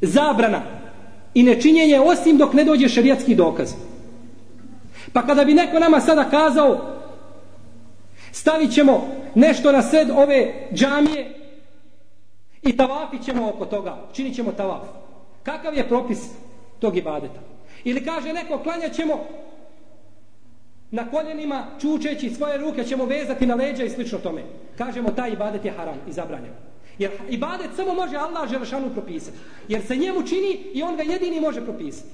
zabrana i nečinjenje osim dok ne dođe šerijatski dokaz. Pa kada bi neko nama sada kazao stavit ćemo nešto na sred ove džamije i tavafit ćemo oko toga, činit ćemo tavaf. Kakav je propis tog ibadeta? Ili kaže neko klanjat ćemo na koljenima čučeći svoje ruke ćemo vezati na leđa i slično tome. Kažemo taj ibadet je haram i zabranjen. Jer ibadet samo može Allah Želešanu propisati. Jer se njemu čini i on ga jedini može propisati.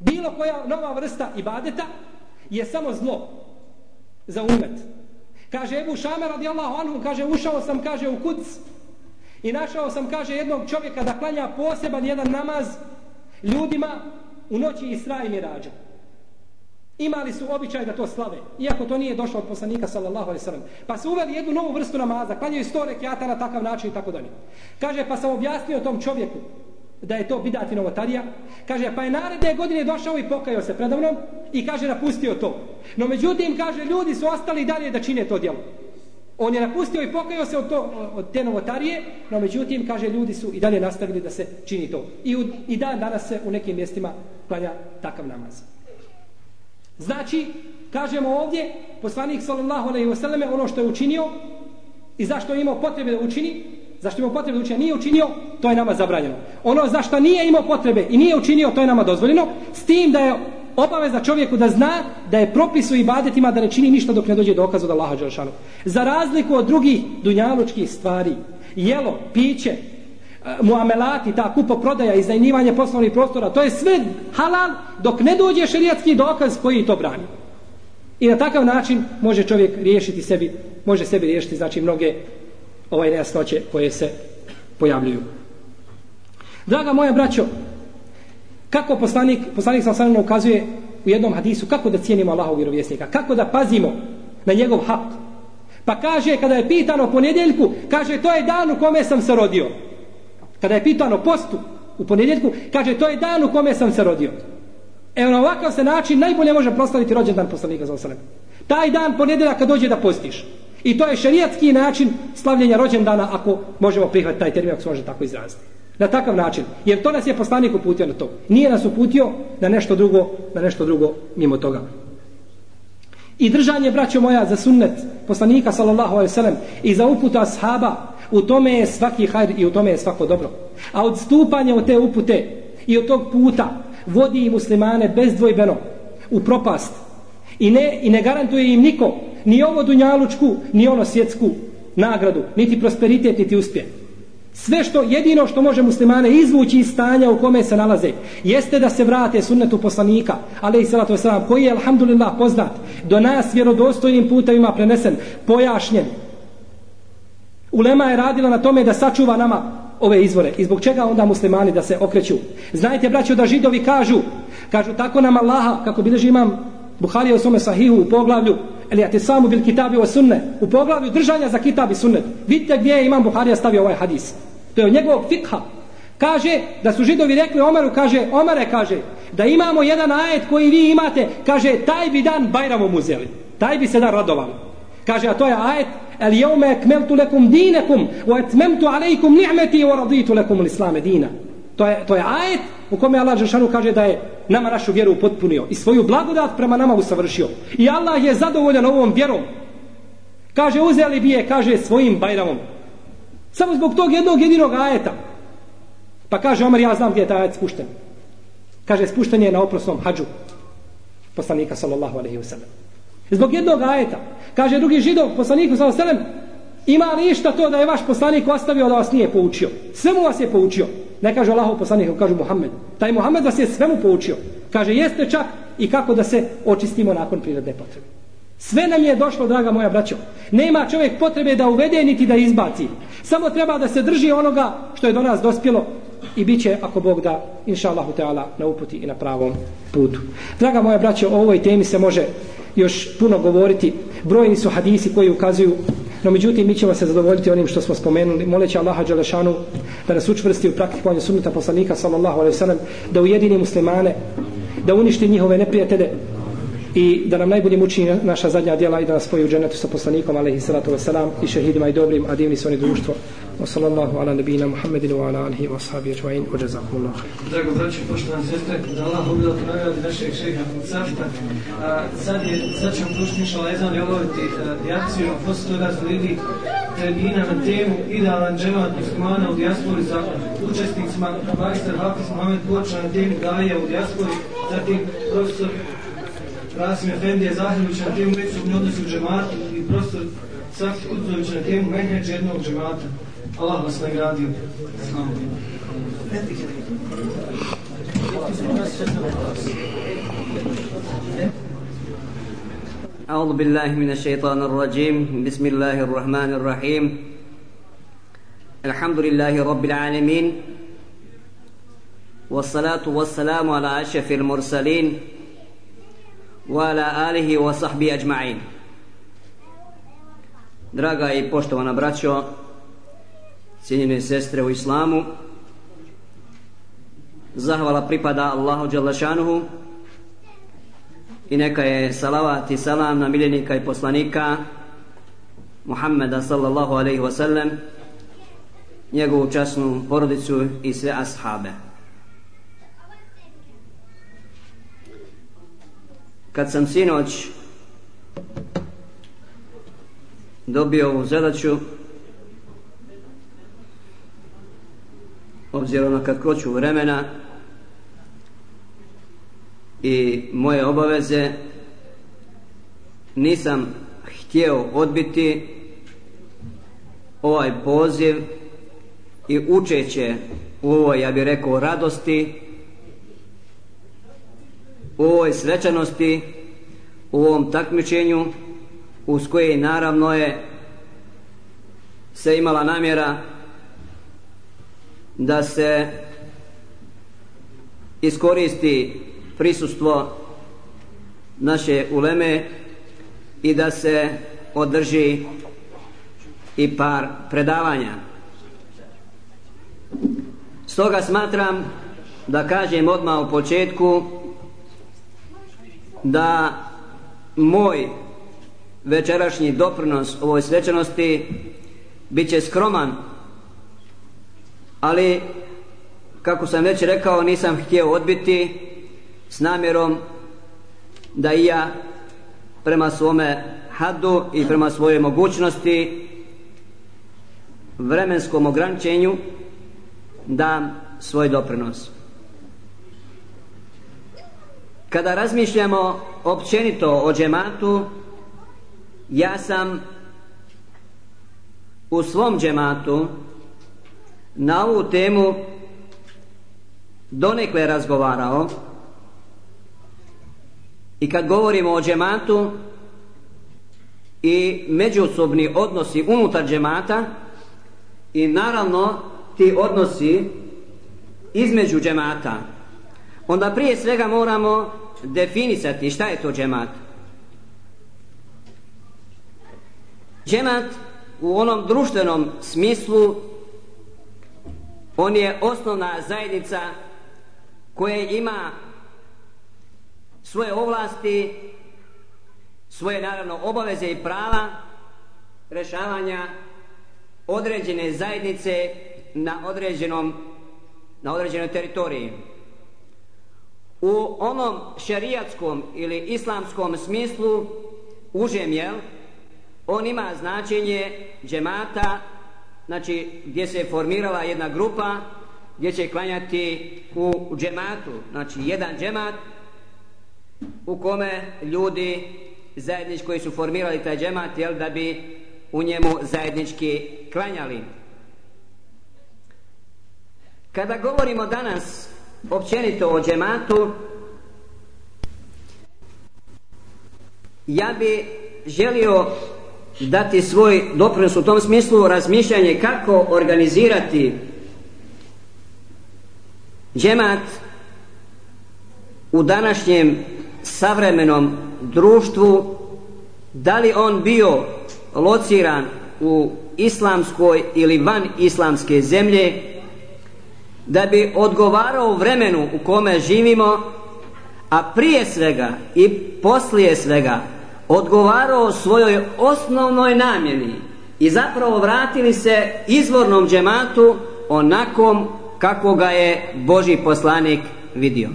Bilo koja nova vrsta ibadeta je samo zlo za umet. Kaže Ebu Šamer radijallahu anhu, kaže ušao sam, kaže u kuc i našao sam, kaže jednog čovjeka da klanja poseban jedan namaz ljudima u noći Isra i Mirađa. Imali su običaj da to slave, iako to nije došlo od poslanika sallallahu alejhi ve. Pa su uveli jednu novu vrstu namaza, klanjaju 100 rekjata na takav način i tako dalje. Kaže pa sam objasnio tom čovjeku da je to bidati novotarija. Kaže pa je naredne godine došao i pokajao se predavnom i kaže napustio to. No međutim kaže ljudi su ostali dalje da čine to djelo. On je napustio i pokajao se od, to, od te novotarije, no međutim, kaže, ljudi su i dalje nastavili da se čini to. I, u, i dan danas se u nekim mjestima klanja takav namaz. Znači, kažemo ovdje, poslanik sallallahu alaihi wasallam ono što je učinio i zašto je imao potrebe da učini, zašto je imao potrebe da učini, nije učinio, to je nama zabranjeno. Ono zašto nije imao potrebe i nije učinio, to je nama dozvoljeno, s tim da je obaveza čovjeku da zna da je propis u ibadetima da ne čini ništa dok ne dođe dokaz od Allaha Đelšanu. Za razliku od drugih dunjalučkih stvari, jelo, piće, muamelati, ta kupo prodaja, iznajnivanje poslovnih prostora, to je sve halal dok ne dođe šerijatski dokaz koji to brani. I na takav način može čovjek riješiti sebi, može sebi riješiti znači mnoge ovaj nejasnoće koje se pojavljuju. Draga moja braćo, kako poslanik, poslanik sam sam ukazuje u jednom hadisu, kako da cijenimo Allahov vjerovjesnika, kako da pazimo na njegov hak. Pa kaže, kada je pitano ponedjeljku, kaže, to je dan u kome sam se rodio. Kada je pitano postu u ponedjeljku, kaže to je dan u kome sam se rodio. Evo na ovakav se način najbolje može proslaviti rođendan poslanika za osanem. Taj dan ponedjeljak kad dođe da postiš. I to je šerijatski način slavljenja rođendana ako možemo prihvatiti taj termin ako se može tako izraziti. Na takav način. Jer to nas je poslanik uputio na to. Nije nas uputio na nešto drugo, na nešto drugo mimo toga. I držanje, braćo moja, za sunnet poslanika sallallahu alaihi i za uputu ashaba u tome je svaki hajr i u tome je svako dobro. A odstupanje od te upute i od tog puta vodi i muslimane bezdvojbeno u propast. I ne, I ne garantuje im niko ni ovo dunjalučku, ni ono svjetsku nagradu, niti prosperitet, niti uspjeh. Sve što, jedino što može muslimane izvući iz stanja u kome se nalaze, jeste da se vrate sunnetu poslanika, ali i salatu wasalam, koji je, alhamdulillah, poznat, do nas vjerodostojnim putevima prenesen, pojašnjen, Ulema je radila na tome da sačuva nama ove izvore. I zbog čega onda muslimani da se okreću? Znajte, braćo, da židovi kažu, kažu tako nam Allaha, kako bileži imam Buharija u svome sahihu u poglavlju, ili ja te samu bil kitabi o sunne, u poglavlju držanja za kitab sunnet. Vidite gdje je imam Buharija stavio ovaj hadis. To je od njegovog fikha. Kaže da su židovi rekli Omeru, kaže, Omere kaže, da imamo jedan ajet koji vi imate, kaže, taj bi dan Bajramom uzeli. Taj bi se dan radovali. Kaže, a to je ajet, el jeume ekmeltu lekum dinekum, o etmemtu alejkum ni'meti, o raditu lekum l'islame dina. To je, to je ajet u kome Allah Žešanu kaže da je nama našu vjeru upotpunio i svoju blagodat prema nama usavršio. I Allah je zadovoljan ovom vjerom. Kaže, uzeli bi je, kaže, svojim bajramom. Samo zbog tog jednog jedinog ajeta. Pa kaže Omer, ja znam gdje je taj ajet spušten. Kaže, spušten je na oprosnom hađu poslanika sallallahu alaihi wa sallam. Zbog jednog ajeta. Kaže drugi židov, poslaniku sa oselem, ima li išta to da je vaš poslanik ostavio da vas nije poučio? Sve mu vas je poučio. Ne kaže Allahov poslanik, kaže Muhammed. Taj Muhammed vas je svemu poučio. Kaže, jeste čak i kako da se očistimo nakon prirodne potrebe. Sve nam je došlo, draga moja braćo. Nema čovjek potrebe da uvede niti da izbaci. Samo treba da se drži onoga što je do nas dospjelo i bit će, ako Bog da, inša Allahu na uputi i na pravom putu. Draga moja braćo, o ovoj temi se može još puno govoriti. Brojni su hadisi koji ukazuju No međutim, mi ćemo se zadovoljiti onim što smo spomenuli, moleći Allaha Đalešanu da nas učvrsti u praktikovanju sunnita poslanika sallallahu alaihi sallam, da ujedini muslimane, da uništi njihove neprijatelje i da nam najbolje muči naša zadnja djela i da nas spoji u dženetu sa poslanikom alaihi sallatu wasalam i šehidima i dobrim, a divni su oni društvo. وصلى الله على نبينا محمد وعلى آله وأصحابه أجمعين وجزاكم الله خير Drago braći, poštovani sestre, da Allah ubila nagradi našeg šeha Safta. A, sad, je, sad ćemo dušti inšala ezan i obaviti reakciju posle toga slijedi termina na temu idealan džemat muslimana u dijaspori za učesnicima magistar Hafiz Mohamed Koča na temu daje u dijaspori, zatim profesor Rasim Efendije Zahirić na temu međusobni odnosi u džematu i profesor Safti Kuzović na temu menheđ jednog džemata. Allah vas nagradio. Salamu. أعوذ بالله من الشيطان الرجيم بسم الله الرحمن الرحيم الحمد لله رب العالمين والصلاة والسلام على أشرف المرسلين وعلى آله وصحبه أجمعين Draga i poštovana braćo, cijenjene sestre u islamu, zahvala pripada Allahu Đalešanuhu i neka je salavat i salam na miljenika i poslanika Muhammeda sallallahu alaihi wasallam njegovu časnu porodicu i sve ashabe. Kad sam sinoć dobio ovu zadaću obzirom na kratkoću vremena i moje obaveze nisam htio odbiti ovaj poziv i učeće u ovoj, ja bih rekao, radosti u ovoj svečanosti u ovom takmičenju uz koje naravno je se imala namjera da se iskoristi prisustvo naše uleme i da se održi i par predavanja. Stoga smatram da kažem odmah u početku da moj večerašnji doprinos ovoj svečanosti bit će skroman ali kako sam već rekao nisam htio odbiti s namjerom da i ja prema svome haddu i prema svojoj mogućnosti vremenskom ograničenju dam svoj doprinos. Kada razmišljamo općenito o džematu, ja sam u svom džematu na ovu temu donekle razgovarao i kad govorimo o džematu i međusobni odnosi unutar džemata i naravno ti odnosi između džemata onda prije svega moramo definisati šta je to džemat. Džemat u onom društvenom smislu on je osnovna zajednica koja ima svoje ovlasti, svoje naravno obaveze i prava rešavanja određene zajednice na određenom na određenoj teritoriji. U onom šerijatskom ili islamskom smislu užem jel, on ima značenje džemata znači gdje se formirala jedna grupa gdje će klanjati u džematu. Znači jedan džemat u kome ljudi zajednički koji su formirali taj džemat jel, da bi u njemu zajednički klanjali. Kada govorimo danas općenito o džematu ja bi želio dati svoj doprinos u tom smislu razmišljanje kako organizirati džemat u današnjem savremenom društvu. Da li on bio lociran u islamskoj ili van islamske zemlje? Da bi odgovarao vremenu u kome živimo a prije svega i poslije svega odgovarao svojoj osnovnoj namjeni i zapravo vratili se izvornom džematu onakom kako ga je Boži poslanik vidio.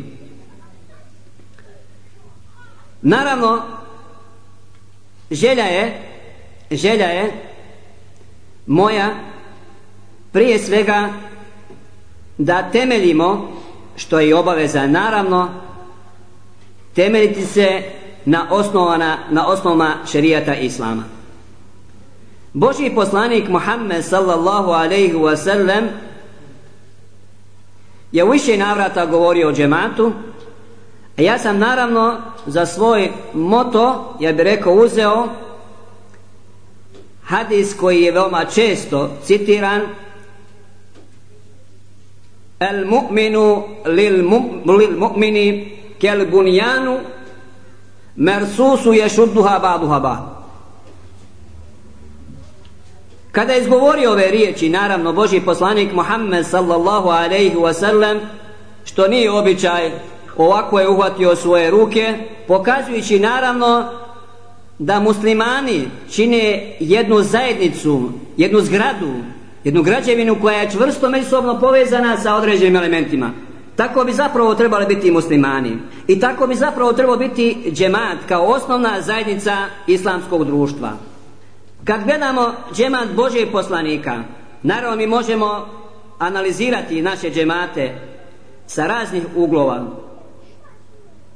Naravno, želja je, želja je moja prije svega da temeljimo, što je obaveza naravno, temeljiti se na osnovana, na osnovama šerijata Islama. Boži poslanik Muhammed sallallahu alaihi wa sallam je više navrata govorio o džematu, a ja sam naravno za svoj moto, ja bih rekao, uzeo hadis koji je veoma često citiran El mu'minu lil mu'mini kel mersusu ješudduha baduha badu Kada je izgovorio ove riječi, naravno Boži poslanik Muhammed sallallahu alaihi wasallam, što nije običaj, ovako je uhvatio svoje ruke, pokazujući naravno da muslimani čine jednu zajednicu, jednu zgradu, jednu građevinu koja je čvrsto međusobno povezana sa određenim elementima. Tako bi zapravo trebali biti muslimani. I tako bi zapravo trebalo biti džemat kao osnovna zajednica islamskog društva. Kad gledamo džemat Božeg poslanika, naravno mi možemo analizirati naše džemate sa raznih uglova,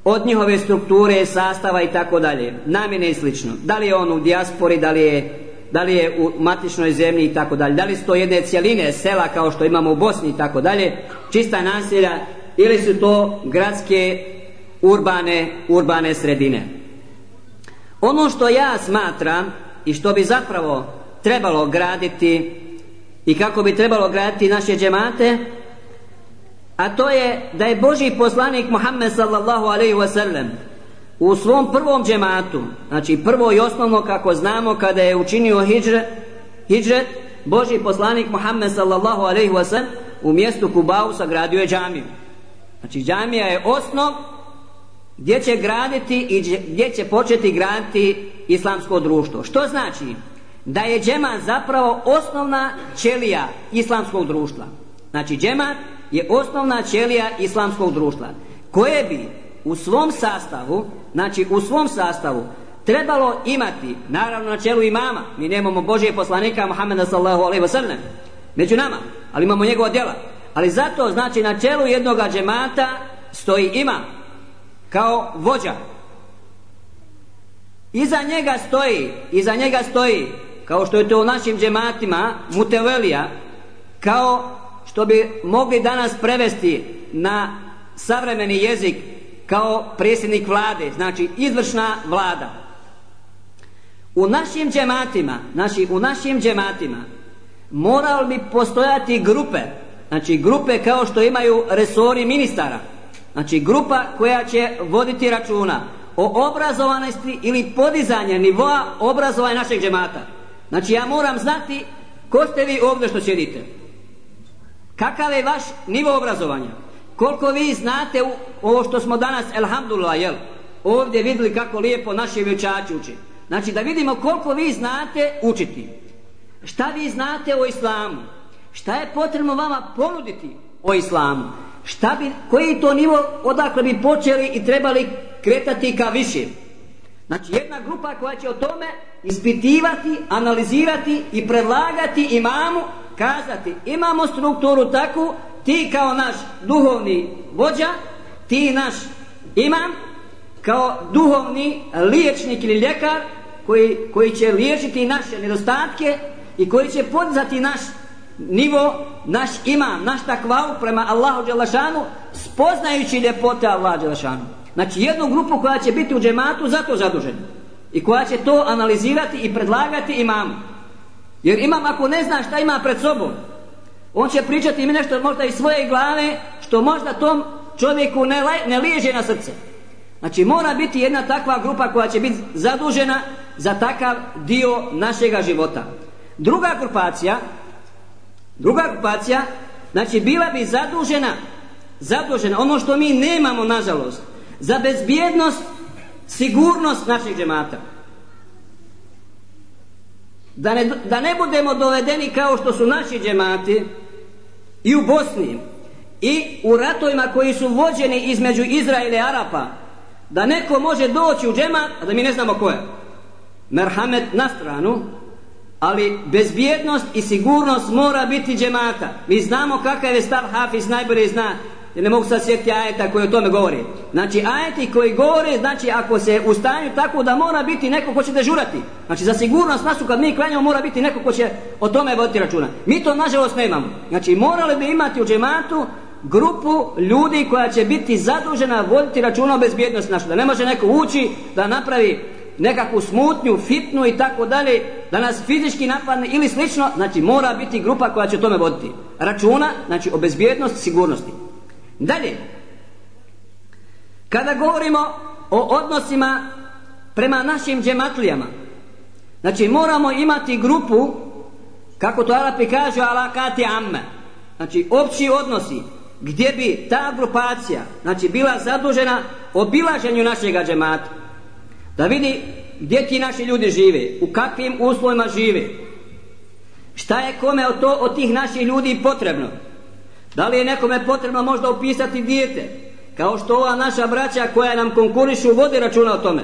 od njihove strukture, sastava i tako dalje, namjene i slično. Da li je on u dijaspori, da li je, da li je u matičnoj zemlji i tako dalje, da li su to jedne cjeline sela kao što imamo u Bosni i tako dalje, čista naselja ili su to gradske urbane, urbane sredine. Ono što ja smatram i što bi zapravo trebalo graditi i kako bi trebalo graditi naše džemate a to je da je Boži poslanik Muhammed sallallahu alaihi wasallam u svom prvom džematu znači prvo i osnovno kako znamo kada je učinio hijđret, hijđret Boži poslanik Muhammed sallallahu alaihi wasallam u mjestu Kubau sagradio je džamiju znači džamija je osnov gdje će graditi i gdje će početi graditi islamsko društvo. Što znači? Da je džemat zapravo osnovna ćelija islamskog društva. Znači džemat je osnovna ćelija islamskog društva koje bi u svom sastavu, znači u svom sastavu trebalo imati, naravno na čelu imama, mi nemamo Božije poslanika Muhammeda sallahu alaihi wasallam, među nama, ali imamo njegova djela. Ali zato, znači, na čelu jednog džemata stoji imam, kao vođa. Iza njega stoji, iza njega stoji, kao što je to u našim džematima, mutevelija, kao što bi mogli danas prevesti na savremeni jezik kao predsjednik vlade, znači izvršna vlada. U našim džematima, znači u našim džematima morali bi postojati grupe, znači grupe kao što imaju resori ministara, Znači grupa koja će voditi računa o obrazovanosti ili podizanje nivoa obrazovanja našeg džemata. Znači ja moram znati ko ste vi ovdje što sjedite. Kakav je vaš nivo obrazovanja? Koliko vi znate ovo što smo danas, elhamdulillah, jel? Ovdje vidjeli kako lijepo naši vječači uči. Znači da vidimo koliko vi znate učiti. Šta vi znate o islamu? Šta je potrebno vama ponuditi o islamu? Šta bi, koji to nivo odakle bi počeli i trebali kretati ka više? Znači jedna grupa koja će o tome ispitivati, analizirati i predlagati imamu, kazati imamo strukturu takvu, ti kao naš duhovni vođa, ti naš imam, kao duhovni liječnik ili ljekar koji, koji će liječiti naše nedostatke i koji će podizati naš nivo naš ima, naš takvalu prema Allahu Đelešanu spoznajući ljepote Allahu Đelešanu. Znači jednu grupu koja će biti u džematu zato zadužena i koja će to analizirati i predlagati imamu. Jer imam ako ne zna šta ima pred sobom, on će pričati mi nešto možda iz svoje glave što možda tom čovjeku ne, ne liježe na srce. Znači mora biti jedna takva grupa koja će biti zadužena za takav dio našega života. Druga grupacija Druga grupacija, znači bila bi zadužena, zadužena, ono što mi nemamo nažalost, za bezbjednost, sigurnost naših džemata. Da ne, da ne budemo dovedeni kao što su naši džemati i u Bosni i u ratovima koji su vođeni između Izraela i Arapa da neko može doći u džemat a da mi ne znamo ko je. Merhamet na stranu ali bezbjednost i sigurnost mora biti džemata. Mi znamo kakav je stav Hafiz najbolje zna jer ne mogu sad sjetiti ajeta koji o tome govori. Znači ajeti koji govore, znači ako se u stanju tako da mora biti neko ko će dežurati. Znači za sigurnost našu kad mi klanjamo mora biti neko ko će o tome voditi računa. Mi to nažalost nemamo. Znači morali bi imati u džematu grupu ljudi koja će biti zadužena voditi računa o bezbjednosti našu. Da ne može neko ući da napravi nekakvu smutnju, fitnu i tako dalje, da nas fizički napadne ili slično, znači mora biti grupa koja će tome voditi računa, znači o bezbjednosti, sigurnosti. Dalje, kada govorimo o odnosima prema našim džematlijama, znači moramo imati grupu, kako to Arapi kažu, alakati amme, znači opći odnosi, gdje bi ta grupacija, znači bila zadužena obilaženju našega džemata, da vidi gdje ti naši ljudi žive, u kakvim uslovima žive, šta je kome od, to, od tih naših ljudi potrebno, da li je nekome potrebno možda upisati dijete? Kao što ova naša braća koja nam konkurišu vodi računa o tome.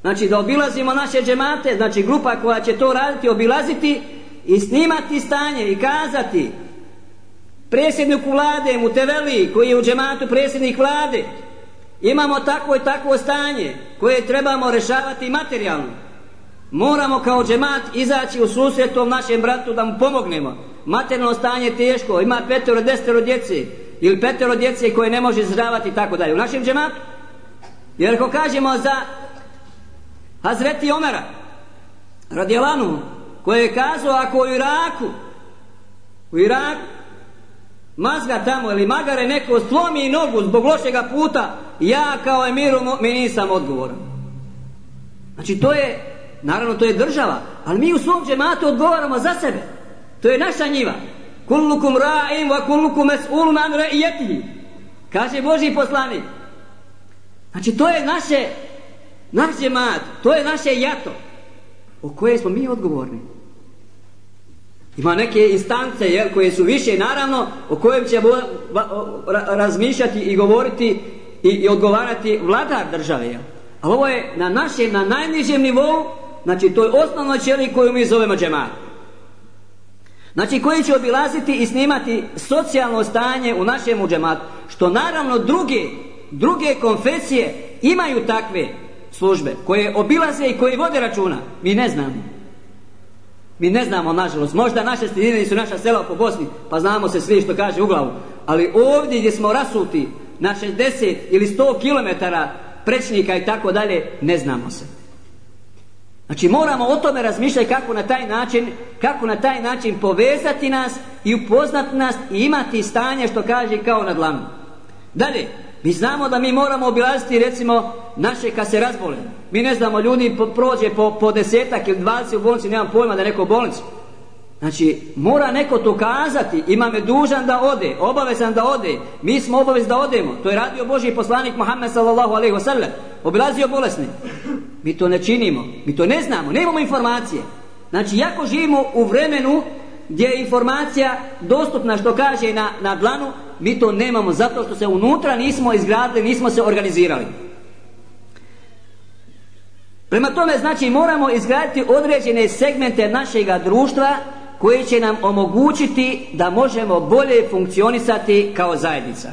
Znači da obilazimo naše džemate, znači grupa koja će to raditi, obilaziti i snimati stanje i kazati predsjedniku vlade Muteveli koji je u džematu predsjednik vlade imamo takvo i takvo stanje koje trebamo rešavati materijalno. Moramo kao džemat izaći u susret tom našem bratu da mu pomognemo materijalno stanje je teško, ima petero, desetero djece, ili petero djece koje ne može zdravati i tako dalje. U našem džematu, jer ako kažemo za Hazreti Omera, Radjelanu, koji je kazao ako u Iraku, u Iraku, mazga tamo ili magare neko slomi nogu zbog lošega puta, ja kao emiru mi nisam odgovoran. Znači to je, naravno to je država, ali mi u svom džematu odgovaramo za sebe. To je naša njiva. Kullukum ra'in wa kullukum mas'ulun an ra'iyatihi. Kaže Boži poslanik. Znači to je naše naš džemat, to je naše jato o koje smo mi odgovorni. Ima neke instance jel, koje su više naravno o kojem će razmišljati i govoriti i, i odgovarati vladar države. Jel. Ali ovo je na našem, na najnižem nivou, znači to je osnovno ćeli koju mi zovemo džemat. Znači koji će obilaziti i snimati socijalno stanje u našem džematu. Što naravno druge, druge konfesije imaju takve službe koje obilaze i koje vode računa. Mi ne znamo. Mi ne znamo, nažalost. Možda naše sredine su naša sela po Bosni, pa znamo se svi što kaže u glavu. Ali ovdje gdje smo rasuti na 60 ili 100 km prečnika i tako dalje, ne znamo se. Znači moramo o tome razmišljati kako na taj način, kako na taj način povezati nas i upoznati nas i imati stanje što kaže kao na dlanu. Dalje, mi znamo da mi moramo obilaziti recimo naše kad se razbole. Mi ne znamo, ljudi prođe po, po desetak ili dvadeset u bolnici, nemam pojma da neko u bolnici. Znači, mora neko to kazati, ima me dužan da ode, obavezan da ode, mi smo obavez da odemo. To je radio Boži poslanik Muhammed sallallahu alaihi wa sallam, obilazio bolesne. Mi to ne činimo, mi to ne znamo, nemamo informacije. Znači, jako živimo u vremenu gdje je informacija dostupna što kaže na, na dlanu, mi to nemamo zato što se unutra nismo izgradili, nismo se organizirali. Prema tome, znači, moramo izgraditi određene segmente našega društva koji će nam omogućiti da možemo bolje funkcionisati kao zajednica.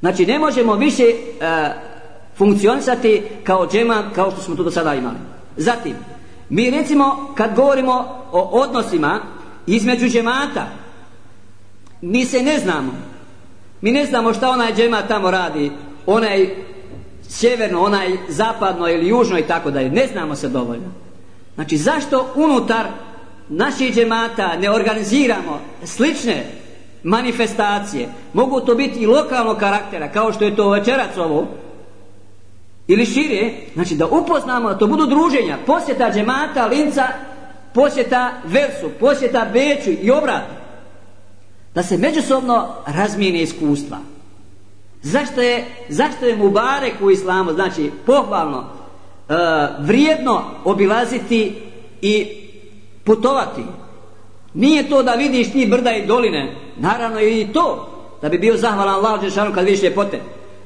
Znači, ne možemo više uh, funkcionisati kao džema kao što smo tu do sada imali. Zatim, mi recimo kad govorimo o odnosima između džemata, mi se ne znamo. Mi ne znamo šta onaj džemat tamo radi, onaj sjeverno, onaj zapadno ili južno i tako dalje. Ne znamo se dovoljno. Znači, zašto unutar naših džemata ne organiziramo slične manifestacije? Mogu to biti i lokalnog karaktera, kao što je to večerac ovo, ili šire, znači da upoznamo, da to budu druženja, posjeta džemata, linca, posjeta Versu, posjeta Beču i obrat. Da se međusobno razmijene iskustva. Zašto je, zašto je Mubarek u islamu, znači pohvalno, uh, vrijedno obilaziti i putovati. Nije to da vidiš ti brda i doline, naravno i to, da bi bio zahvalan Allah Đešanu kad vidiš ljepote,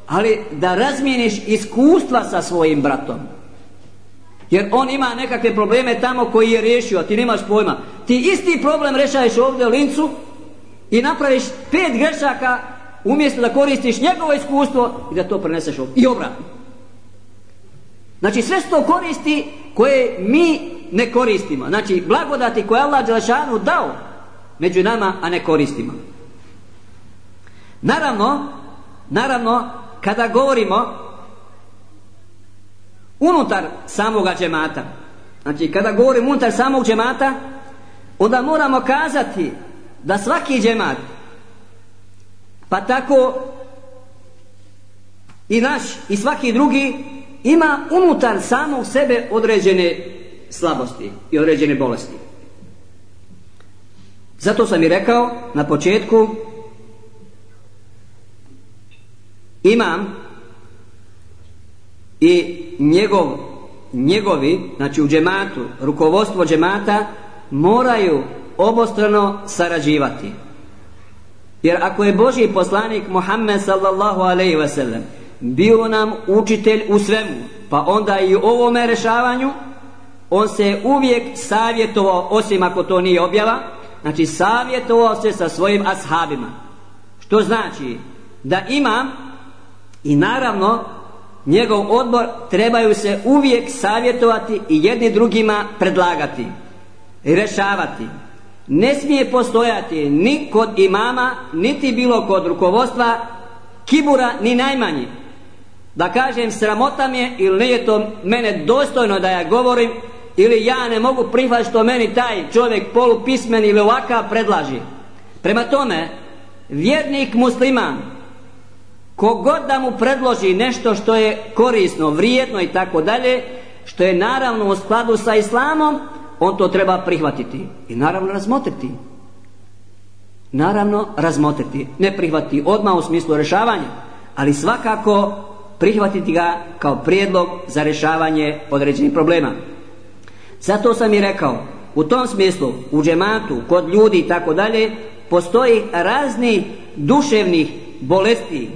ali da razmijeniš iskustva sa svojim bratom. Jer on ima nekakve probleme tamo koji je riješio, a ti nemaš pojma. Ti isti problem rešaješ ovdje u lincu i napraviš pet grešaka umjesto da koristiš njegovo iskustvo i da to preneseš ovdje. I obratno. Znači sve to koristi koje mi ne koristimo. Znači blagodati koje Allah Đelešanu dao među nama, a ne koristimo. Naravno, naravno, kada govorimo unutar samoga džemata, znači kada govorimo unutar samog džemata, onda moramo kazati da svaki džemat, pa tako i naš i svaki drugi ima unutar samog sebe određene slabosti i određene bolesti. Zato sam i rekao na početku imam i njegov, njegovi, znači u džematu, rukovodstvo džemata moraju obostrano sarađivati. Jer ako je Boži poslanik Muhammed sallallahu alaihi ve sellem bio nam učitelj u svemu, pa onda i u ovome rešavanju, on se uvijek savjetovao, osim ako to nije objava, znači savjetovao se sa svojim ashabima. Što znači da imam i naravno njegov odbor trebaju se uvijek savjetovati i jedni drugima predlagati rešavati. Ne smije postojati ni kod imama, niti bilo kod rukovodstva kibura ni najmanji da kažem sramota mi je ili nije to mene dostojno da ja govorim ili ja ne mogu prihvatiti što meni taj čovjek polupismen ili ovakav predlaži. Prema tome, vjernik musliman, kogod da mu predloži nešto što je korisno, vrijedno i tako dalje, što je naravno u skladu sa islamom, on to treba prihvatiti i naravno razmotriti. Naravno razmotriti, ne prihvatiti odmah u smislu rešavanja, ali svakako prihvatiti ga kao prijedlog za rješavanje određenih problema. Zato sam i rekao, u tom smislu, u džematu, kod ljudi i tako dalje, postoji razni duševnih bolesti,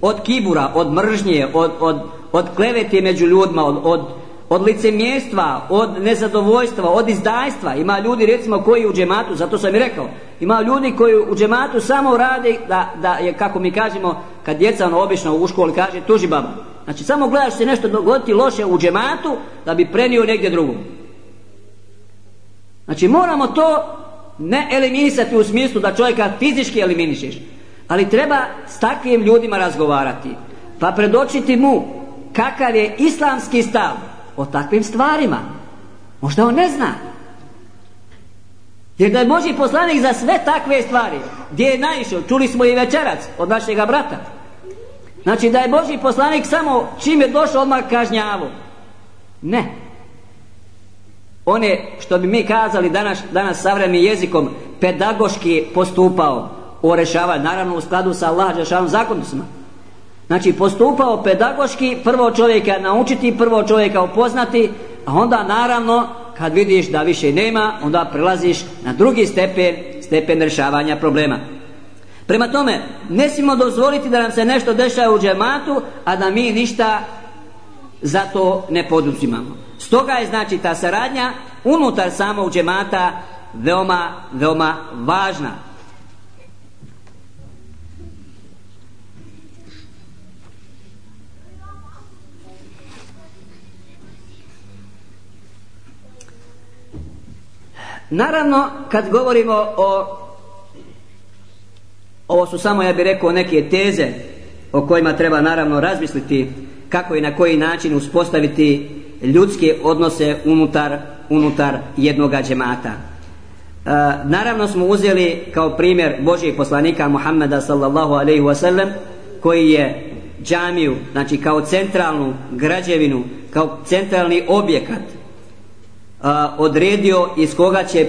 od kibura, od mržnje, od, od, od klevete među ljudima, od, od, od licemjestva, od nezadovoljstva, od izdajstva. Ima ljudi recimo koji u džematu, zato sam i rekao, ima ljudi koji u džematu samo rade da, da je, kako mi kažemo, kad djeca ono obično u školi kaže tuži baba. Znači samo gledaš se nešto dogoditi loše u džematu da bi prenio negdje drugom. Znači moramo to ne eliminisati u smislu da čovjeka fizički eliminišeš, ali treba s takvim ljudima razgovarati. Pa predočiti mu kakav je islamski stav o takvim stvarima. Možda on ne zna. Jer da je Boži poslanik za sve takve stvari, gdje je naišao, čuli smo i večerac od našega brata. Znači da je Boži poslanik samo čim je došao odmah kažnjavu. Ne. On je, što bi mi kazali danas, danas savremenim jezikom, pedagoški postupao u rešavanju, naravno u skladu sa Allah Žešavom zakonima. Znači postupao pedagoški, prvo čovjeka naučiti, prvo čovjeka upoznati, a onda naravno kad vidiš da više nema, onda prelaziš na drugi stepen, stepen rješavanja problema. Prema tome, ne smijemo dozvoliti da nam se nešto dešava u džematu, a da mi ništa za to ne poduzimamo. Stoga je znači ta saradnja unutar samog džemata veoma, veoma važna. Naravno, kad govorimo o ovo su samo, ja bih rekao, neke teze o kojima treba naravno razmisliti kako i na koji način uspostaviti ljudske odnose unutar, unutar jednoga džemata. E, naravno smo uzeli kao primjer Božijeg poslanika Muhammeda sallallahu alaihi wasallam koji je džamiju, znači kao centralnu građevinu, kao centralni objekat odredio iz koga će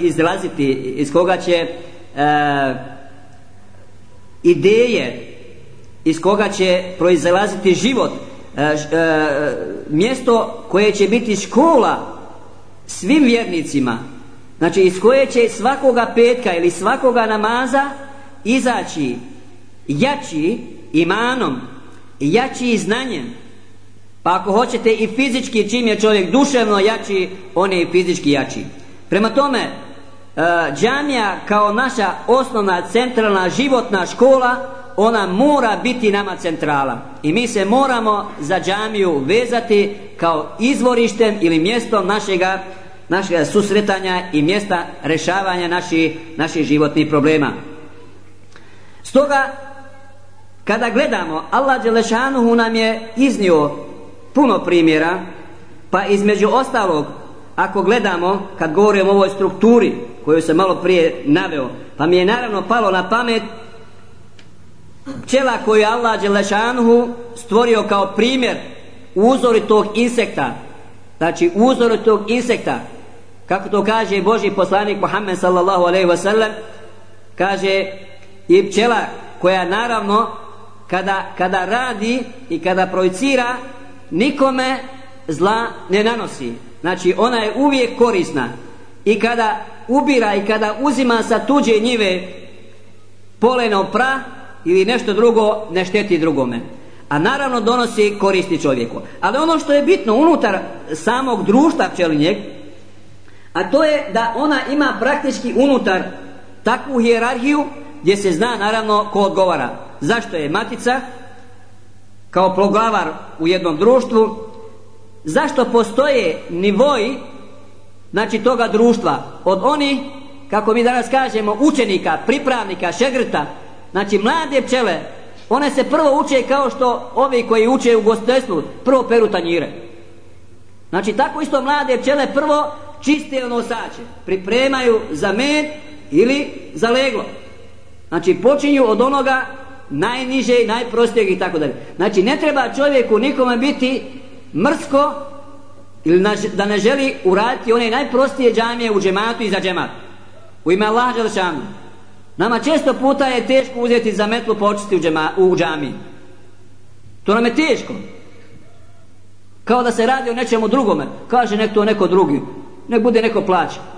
izlaziti, iz koga će e, ideje iz koga će proizlaziti život e, e, mjesto koje će biti škola svim vjernicima. Znači iz koje će svakoga petka ili svakoga namaza izaći jači imanom, jači znanjem, pa ako hoćete i fizički čim je čovjek duševno jači, on je i fizički jači. Prema tome, e, džamija kao naša osnovna centralna životna škola, ona mora biti nama centrala. I mi se moramo za džamiju vezati kao izvorištem ili mjestom našega, našega susretanja i mjesta rešavanja naših, naših životnih problema. Stoga, kada gledamo, Allah Đelešanuhu nam je iznio puno primjera, pa između ostalog, ako gledamo, kad govorimo o ovoj strukturi koju sam malo prije naveo, pa mi je naravno palo na pamet pčela koju je Allah Đelešanuhu stvorio kao primjer uzori tog insekta, znači uzori tog insekta, kako to kaže Boži poslanik Muhammed sallallahu alaihi wasallam, kaže i pčela koja naravno kada, kada radi i kada projicira nikome zla ne nanosi. Znači ona je uvijek korisna. I kada ubira i kada uzima sa tuđe njive poleno pra ili nešto drugo ne šteti drugome. A naravno donosi koristi čovjeku. Ali ono što je bitno unutar samog društva pčelinjeg, a to je da ona ima praktički unutar takvu hijerarhiju gdje se zna naravno ko odgovara. Zašto je matica kao proglavar u jednom društvu? Zašto postoje nivoji znači toga društva od onih kako mi danas kažemo učenika, pripravnika, šegrta znači mlade pčele one se prvo uče kao što ovi koji uče u gostestvu prvo peru tanjire znači tako isto mlade pčele prvo čiste ono sače pripremaju za med ili za leglo Znači počinju od onoga najniže i najprostijeg i tako dalje. Znači ne treba čovjeku nikome biti mrsko ili da ne želi uraditi one najprostije džamije u džematu i za džemat. U ime Allah Đelšanu. Nama često puta je teško uzeti za metlu počistiti u, džema, u džamiji. To nam je teško. Kao da se radi o nečemu drugome. Kaže nek to neko drugi. Nek bude neko plaća.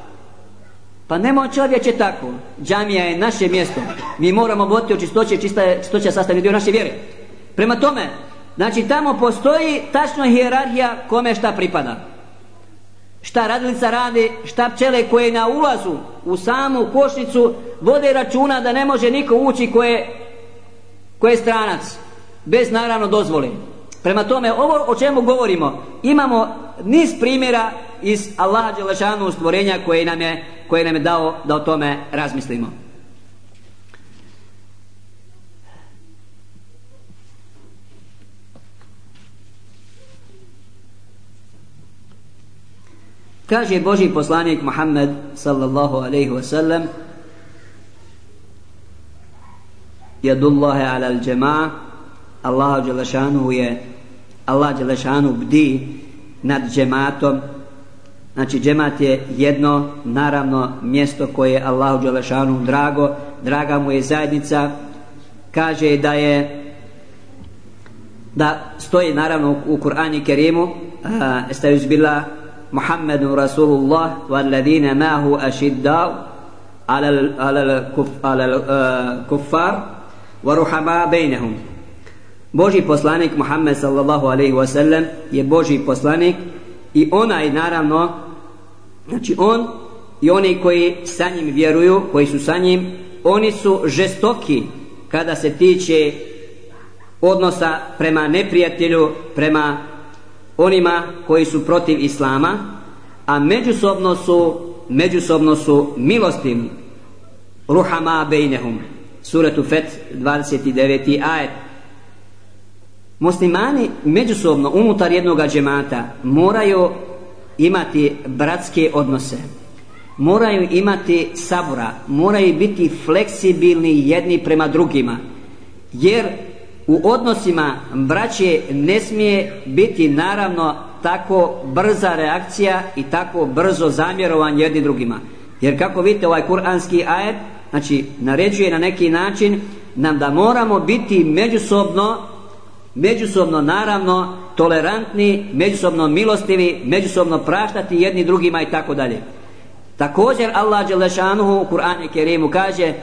Pa nemoj čovječe tako. Džamija je naše mjesto. Mi moramo voditi o čistoće, čista, čistoća sastavni dio naše vjere. Prema tome, znači tamo postoji tačno hijerarhija kome šta pripada. Šta radilica radi, šta pčele koje na ulazu u samu košnicu vode računa da ne može niko ući koje, koje je stranac. Bez naravno dozvoli. Prema tome, ovo o čemu govorimo, imamo niz primjera iz Allaha Đelešanu stvorenja koje nam, je, koje nam je dao da o tome razmislimo. Kaže Boži poslanik Muhammed sallallahu alaihi wa sallam Jadullahi ala al-đema'a Allah Đelešanu je Allah Đelešanu bdi nad džematom Znači džemat je jedno naravno mjesto koje je Allahu Đelešanu drago, draga mu je zajednica, kaže da je da stoji naravno u Kur'ani Kerimu Estaiz bila Muhammedun Rasulullah والذين معه أشداء على على الكفار ورحماء بينهم Boži poslanik Muhammed sallallahu alaihi wasallam je Boži poslanik i onaj naravno Znači on i oni koji sa njim vjeruju, koji su sa njim, oni su žestoki kada se tiče odnosa prema neprijatelju, prema onima koji su protiv Islama, a međusobno su, međusobno su milostivni. Ruhama bejnehum. Suratu Fet 29. ajet. Muslimani međusobno unutar jednog džemata moraju imati bratske odnose moraju imati sabora moraju biti fleksibilni jedni prema drugima jer u odnosima braće ne smije biti naravno tako brza reakcija i tako brzo zamjerovanje jedni drugima. Jer kako vidite ovaj kuranski ajet znači naređuje na neki način nam da moramo biti međusobno međusobno naravno tolerantni, međusobno milostivi, međusobno praštati jedni drugima i tako dalje. Također Allah Đelešanuhu u Kur'anu Kerimu kaže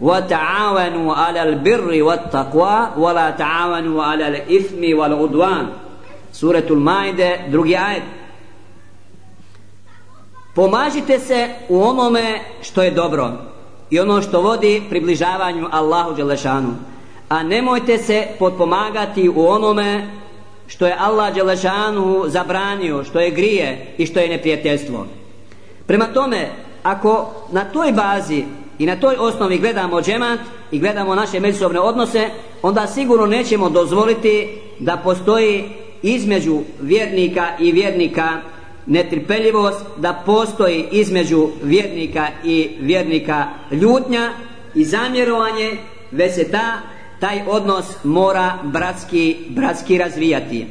وَتَعَاوَنُوا عَلَى الْبِرِّ وَالتَّقْوَى وَلَا تَعَاوَنُوا عَلَى الْإِثْمِ وَالْعُدْوَانِ Suratul Majde, drugi ajet. Pomažite se u onome što je dobro i ono što vodi približavanju Allahu Đelešanu. A nemojte se potpomagati u onome što je Allah Đelešanu zabranio, što je grije i što je neprijateljstvo. Prema tome, ako na toj bazi i na toj osnovi gledamo džemat i gledamo naše međusobne odnose, onda sigurno nećemo dozvoliti da postoji između vjernika i vjernika netrpeljivost, da postoji između vjernika i vjernika ljutnja i zamjerovanje, već se ta, taj odnos mora bratski, bratski razvijati.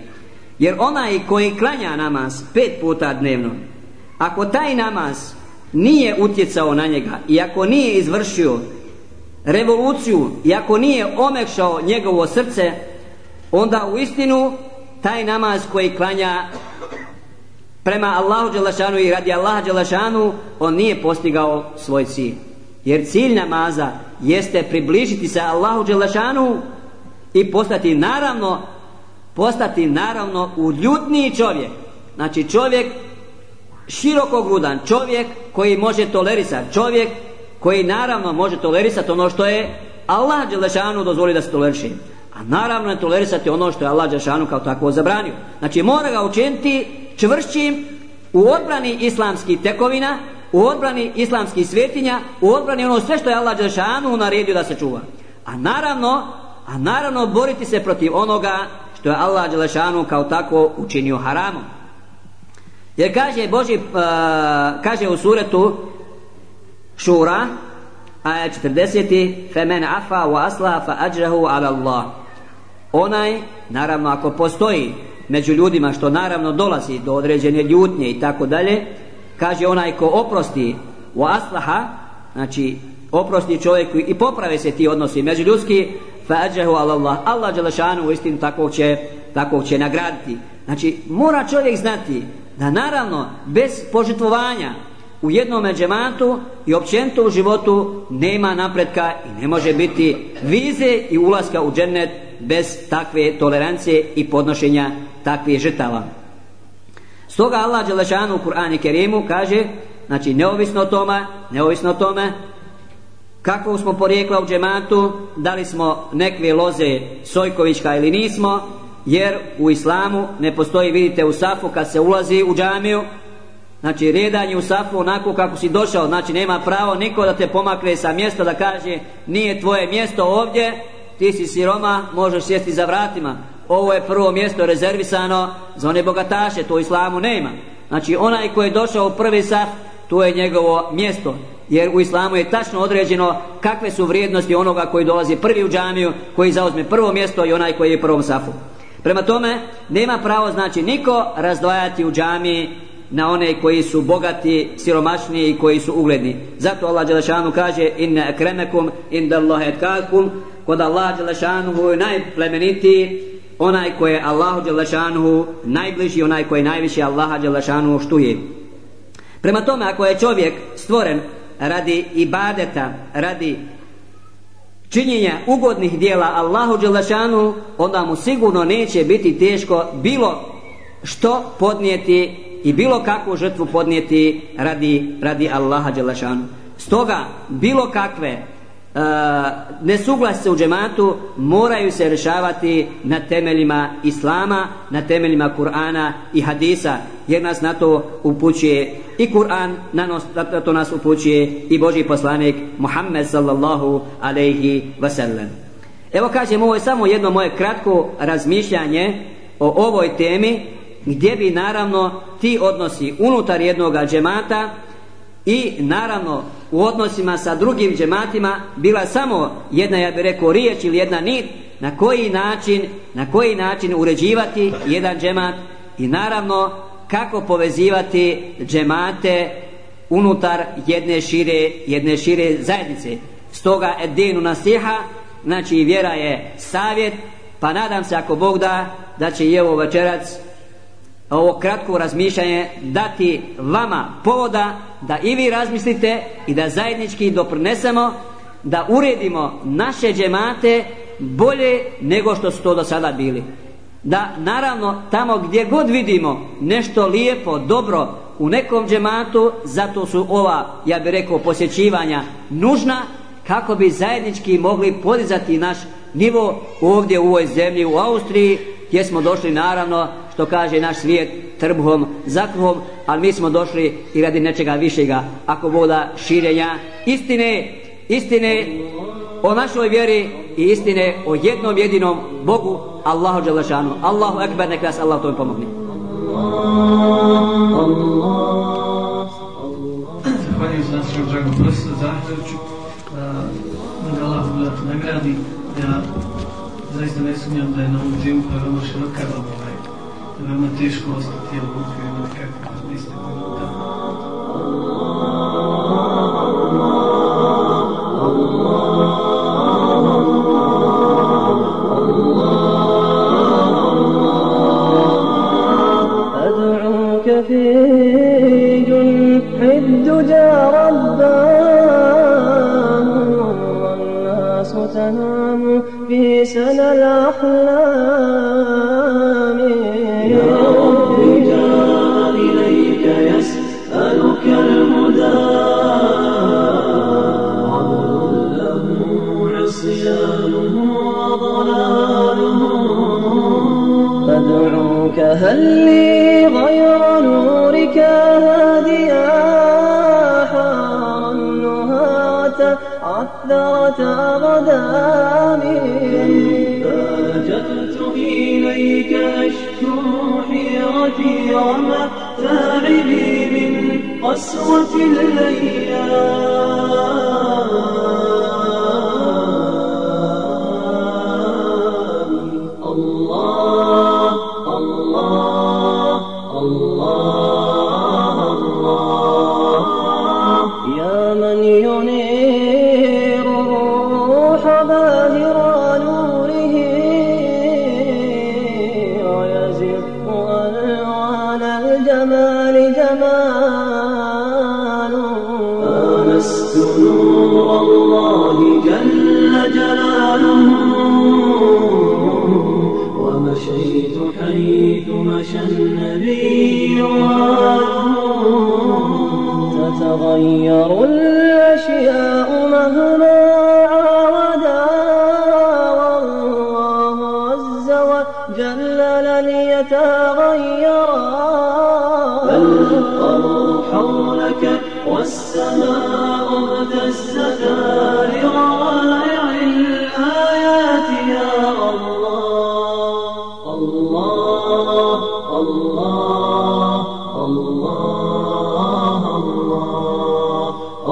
Jer onaj koji klanja namaz pet puta dnevno, ako taj namaz nije utjecao na njega i ako nije izvršio revoluciju i ako nije omekšao njegovo srce, onda u istinu taj namaz koji klanja prema Allahu Đelešanu i radi Allaha Đelešanu, on nije postigao svoj cilj. Jer cilj namaza jeste približiti se Allahu Đelešanu i postati naravno postati naravno uljutniji čovjek. Znači čovjek širokogrudan, čovjek koji može tolerisati, čovjek koji naravno može tolerisati ono što je Allah Đelešanu dozvoli da se toleriši. A naravno ne tolerisati ono što je Allah Đelešanu kao tako zabranio. Znači mora ga učiniti čvršćim u odbrani islamskih tekovina, u odbrani islamskih svetinja, u odbrani ono sve što je Allah Đelešanu naredio da se čuva. A naravno, a naravno boriti se protiv onoga što je Allah Đelešanu kao tako učinio haramom. Jer kaže Boži, uh, kaže u suretu Šura, aja 40. Femen afa wa asla fa ajrahu ala Allah. Onaj, naravno ako postoji među ljudima što naravno dolazi do određene ljutnje i tako dalje, kaže onaj ko oprosti wa aslaha, znači oprosti čovjeku i poprave se ti odnosi među ljudski, fa ajrahu ala Allah. Allah Đelešanu u istinu takvog će, takvog će nagraditi. Znači mora čovjek znati da naravno bez požrtvovanja u jednom džematu i općenito u životu nema napretka i ne može biti vize i ulaska u džennet bez takve tolerancije i podnošenja takvih žrtava. Stoga Allah Đelešanu u Kur'ani Kerimu kaže, znači neovisno o tome, neovisno o tome, kako smo porijekla u džematu, da li smo nekve loze Sojkovićka ili nismo, jer u islamu ne postoji, vidite, u safu kad se ulazi u džamiju, znači redanje u safu onako kako si došao, znači nema pravo niko da te pomakne sa mjesta da kaže nije tvoje mjesto ovdje, ti si siroma, možeš sjesti za vratima. Ovo je prvo mjesto rezervisano za one bogataše, to u islamu nema. Znači onaj koji je došao u prvi saf, to je njegovo mjesto. Jer u islamu je tačno određeno kakve su vrijednosti onoga koji dolazi prvi u džamiju, koji zauzme prvo mjesto i onaj koji je u prvom safu. Prema tome, nema pravo znači niko razdvajati u džamiji na one koji su bogati, siromašniji i koji su ugledni. Zato Allah Đelešanu kaže inna akremekum inda etkakum kod Allah Đelešanu najplemenitiji onaj koji je Allahu Đelešanu najbliži, onaj koji najviše Allaha Đelešanu štuje. Prema tome, ako je čovjek stvoren radi ibadeta, radi činjenja ugodnih dijela Allahu Đelešanu, onda mu sigurno neće biti teško bilo što podnijeti i bilo kakvu žrtvu podnijeti radi, radi Allaha Đelešanu. Stoga bilo kakve nesuglasice u džematu moraju se rješavati na temeljima Islama, na temeljima Kur'ana i Hadisa, jer nas na to upućuje i Kur'an, na to nas upućuje i Boži poslanik Muhammed sallallahu alaihi wasallam. Evo kažem, ovo je samo jedno moje kratko razmišljanje o ovoj temi, gdje bi naravno ti odnosi unutar jednog džemata i naravno u odnosima sa drugim džematima bila samo jedna ja bih rekao riječ ili jedna nit na koji način na koji način uređivati jedan džemat i naravno kako povezivati džemate unutar jedne šire jedne šire zajednice. Stoga edinu nasiha znači vjera je savjet pa nadam se ako Bog da da će i ovo večerac ovo kratko razmišljanje dati vama povoda da i vi razmislite i da zajednički doprinesemo da uredimo naše džemate bolje nego što su to do sada bili. Da naravno tamo gdje god vidimo nešto lijepo, dobro u nekom džematu, zato su ova, ja bih rekao, posjećivanja nužna kako bi zajednički mogli podizati naš nivo ovdje u ovoj zemlji u Austriji gdje smo došli naravno što kaže naš svijet trbuhom, zakruhom, ali mi smo došli i radi nečega višega ako voda širenja istine, istine o našoj vjeri i istine o jednom jedinom Bogu Allahu Đelešanu. Allahu Ekber, nek nas Allah to pomogne. Zahvaljujem se našem dragom profesoru Zahtoviću da Allah nagradi ja zaista ne sumnjam da je na ovom džimu koja je široka ovaj, da je veoma teško ostati إليك أشكو حيرتي ومتاعبي من قسوة الأيام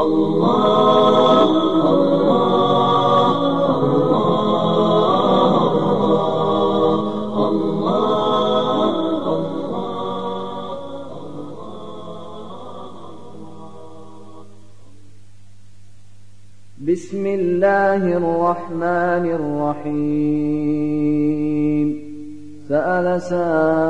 بسم الله الرحمن الرحيم سأل سائل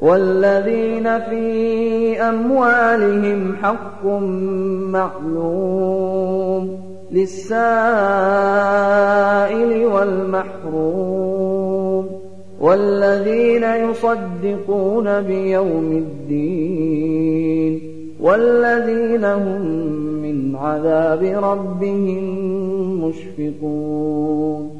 والذين في أموالهم حق معلوم للسائل والمحروم والذين يصدقون بيوم الدين والذين هم من عذاب ربهم مشفقون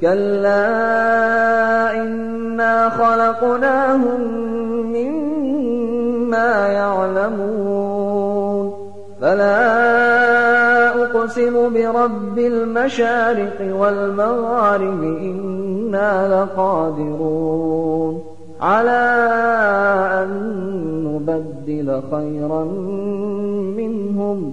كلا إنا خلقناهم مما يعلمون فلا أقسم برب المشارق والمغارب إنا لقادرون على أن نبدل خيرا منهم